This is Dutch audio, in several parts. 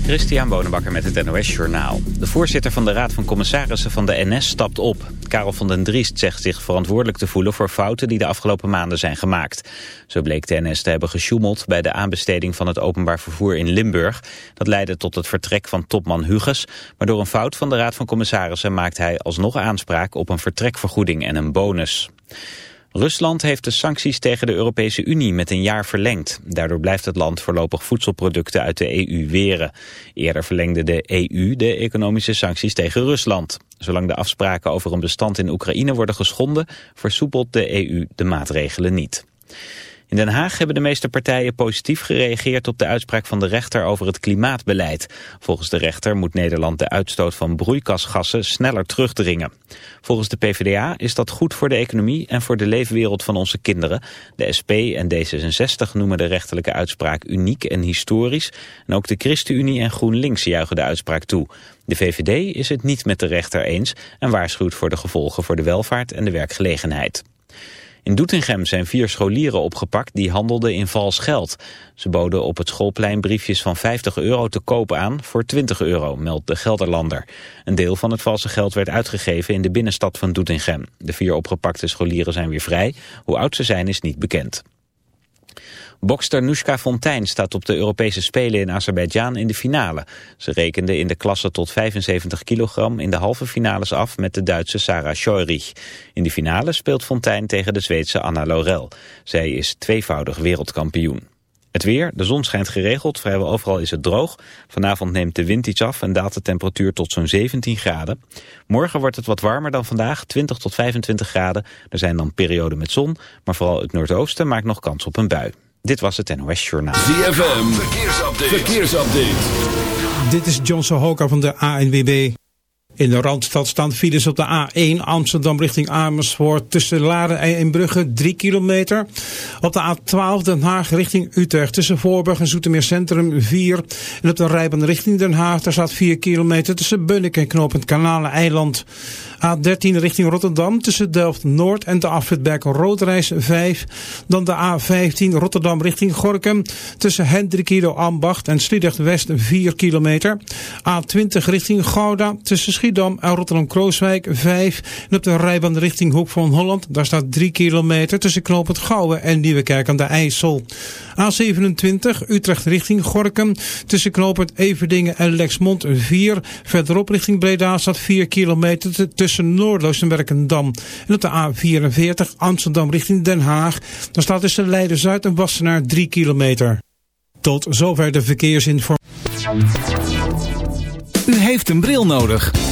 Christian Bonenbakker met het NOS Journaal. De voorzitter van de Raad van Commissarissen van de NS stapt op. Karel van den Driest zegt zich verantwoordelijk te voelen voor fouten die de afgelopen maanden zijn gemaakt. Zo bleek de NS te hebben gesjoemeld bij de aanbesteding van het openbaar vervoer in Limburg. Dat leidde tot het vertrek van topman Huges. Maar door een fout van de Raad van Commissarissen maakt hij alsnog aanspraak op een vertrekvergoeding en een bonus. Rusland heeft de sancties tegen de Europese Unie met een jaar verlengd. Daardoor blijft het land voorlopig voedselproducten uit de EU weren. Eerder verlengde de EU de economische sancties tegen Rusland. Zolang de afspraken over een bestand in Oekraïne worden geschonden... versoepelt de EU de maatregelen niet. In Den Haag hebben de meeste partijen positief gereageerd op de uitspraak van de rechter over het klimaatbeleid. Volgens de rechter moet Nederland de uitstoot van broeikasgassen sneller terugdringen. Volgens de PvdA is dat goed voor de economie en voor de leefwereld van onze kinderen. De SP en D66 noemen de rechterlijke uitspraak uniek en historisch. En ook de ChristenUnie en GroenLinks juichen de uitspraak toe. De VVD is het niet met de rechter eens en waarschuwt voor de gevolgen voor de welvaart en de werkgelegenheid. In Doetinchem zijn vier scholieren opgepakt die handelden in vals geld. Ze boden op het schoolplein briefjes van 50 euro te koop aan voor 20 euro, meldt de Gelderlander. Een deel van het valse geld werd uitgegeven in de binnenstad van Doetinchem. De vier opgepakte scholieren zijn weer vrij. Hoe oud ze zijn is niet bekend. Bokster Nushka Fontijn staat op de Europese Spelen in Azerbeidzjan in de finale. Ze rekende in de klasse tot 75 kilogram in de halve finales af met de Duitse Sarah Scheurich. In de finale speelt Fontijn tegen de Zweedse Anna Laurel. Zij is tweevoudig wereldkampioen. Het weer, de zon schijnt geregeld, vrijwel overal is het droog. Vanavond neemt de wind iets af en daalt de temperatuur tot zo'n 17 graden. Morgen wordt het wat warmer dan vandaag, 20 tot 25 graden. Er zijn dan perioden met zon, maar vooral het noordoosten maakt nog kans op een bui. Dit was het NOS Journaal. ZFM, verkeersupdate. verkeersupdate. Dit is John Sohoka van de ANWB. In de Randstad staan files op de A1 Amsterdam richting Amersfoort tussen Laren en Brugge 3 kilometer. Op de A12 Den Haag richting Utrecht tussen Voorburg en Zoetermeer Centrum 4. En op de rijbaan richting Den Haag daar staat 4 kilometer tussen Bunnik en Knopend Kanalen Eiland. A13 richting Rotterdam tussen Delft-Noord en de afritberg Roodreis 5. Dan de A15 Rotterdam richting Gorkum tussen Hendrikido Ambacht en Sliedrecht West 4 kilometer. A20 richting Gouda tussen Schiedam Rotterdam-Krooswijk 5. En op de rijbaan richting Hoek van Holland daar staat 3 kilometer tussen Knopend Gouwen en Nieuwekerk aan de IJssel. A27 Utrecht richting Gorkum tussen Knopend Everdingen en Lexmond 4. Verderop richting Breda staat 4 kilometer tussen Noordloos en Werkendam. En op de A44 Amsterdam richting Den Haag. Dan staat tussen Leiden-Zuid en Wassenaar 3 kilometer. Tot zover de verkeersinformatie. U heeft een bril nodig.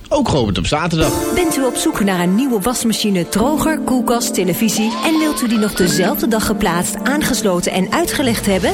ook geopend op zaterdag. Bent u op zoek naar een nieuwe wasmachine, droger, koelkast, televisie... en wilt u die nog dezelfde dag geplaatst, aangesloten en uitgelegd hebben?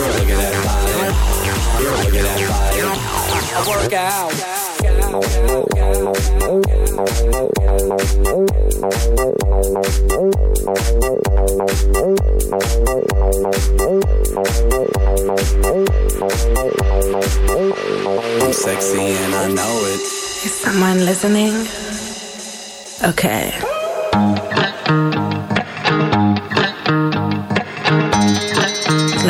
sexy and I know it. Is someone listening? Okay.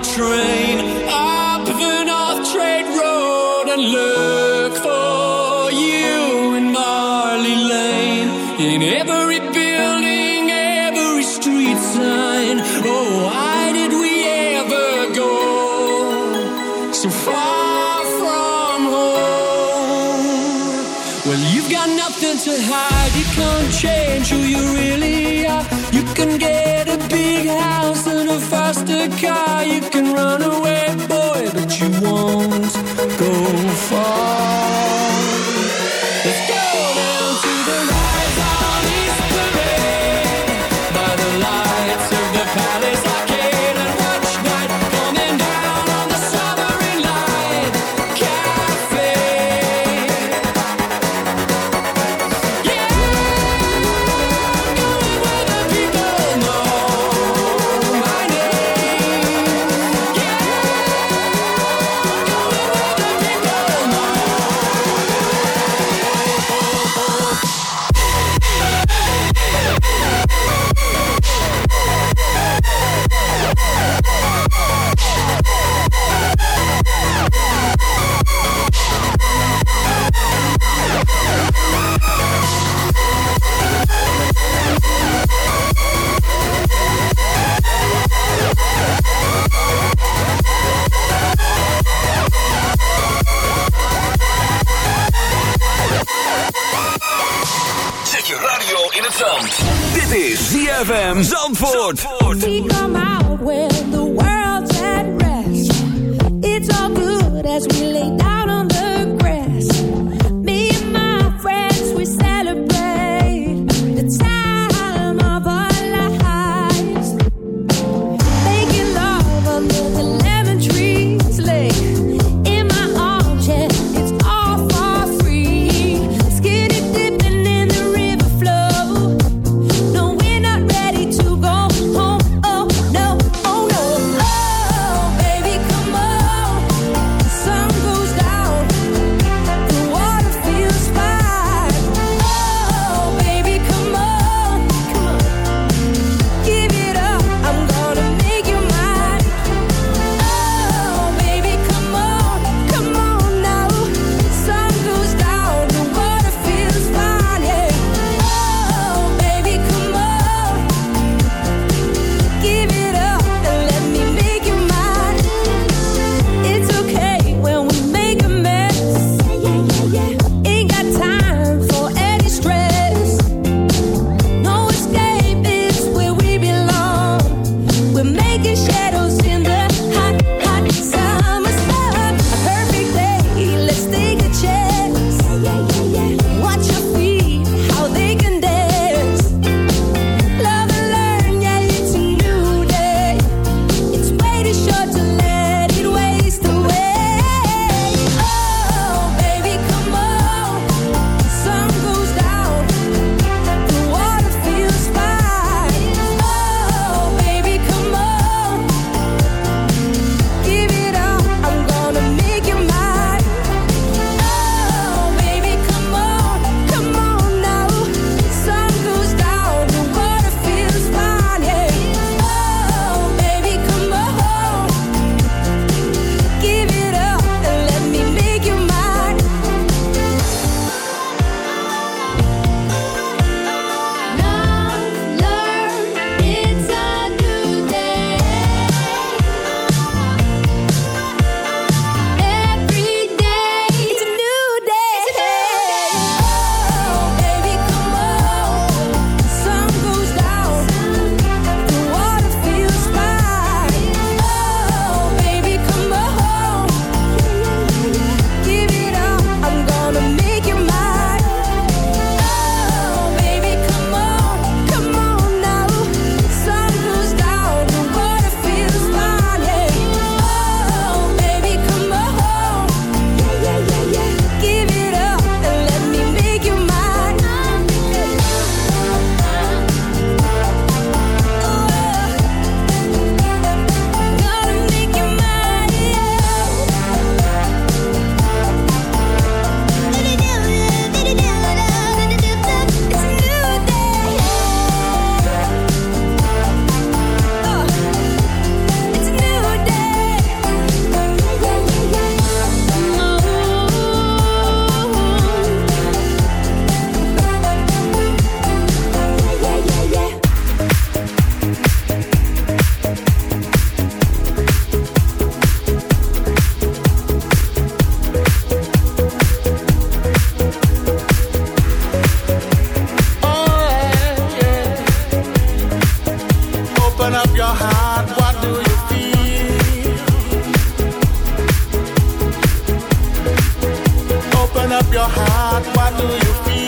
train. Your heart, what do you feel?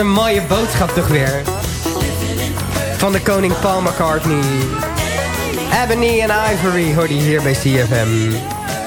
Een mooie boodschap toch weer. Van de koning Paul McCartney. Ebony en Ivory hoorde je hier bij CFM.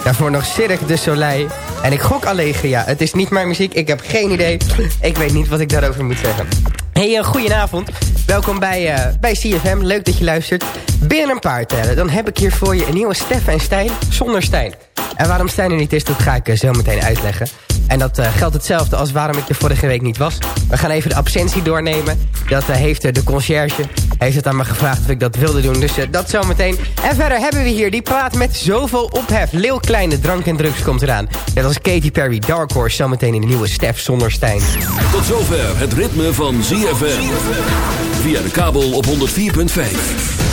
Daarvoor nog Cirque du Soleil. En ik gok Allegria. Het is niet mijn muziek, ik heb geen idee. Ik weet niet wat ik daarover moet zeggen. Hey, goedenavond. Welkom bij, eh, bij CFM. Leuk dat je luistert. Binnen een paar tellen, dan heb ik hier voor je een nieuwe Stef en Stijn zonder Stijn. En waarom Stijn er niet is, dat ga ik eh, zo meteen uitleggen. En dat eh, geldt hetzelfde als waarom ik er vorige week niet was. We gaan even de absentie doornemen. Dat eh, heeft eh, de conciërge heeft het aan me gevraagd of ik dat wilde doen. Dus eh, dat zometeen. En verder hebben we hier die praat met zoveel ophef. Leeuw Kleine Drank en Drugs komt eraan. Net als Katy Perry Dark Horse zometeen in de nieuwe Stef zonder Stijn. Tot zover het ritme van ZFM. Via de kabel op 104.5.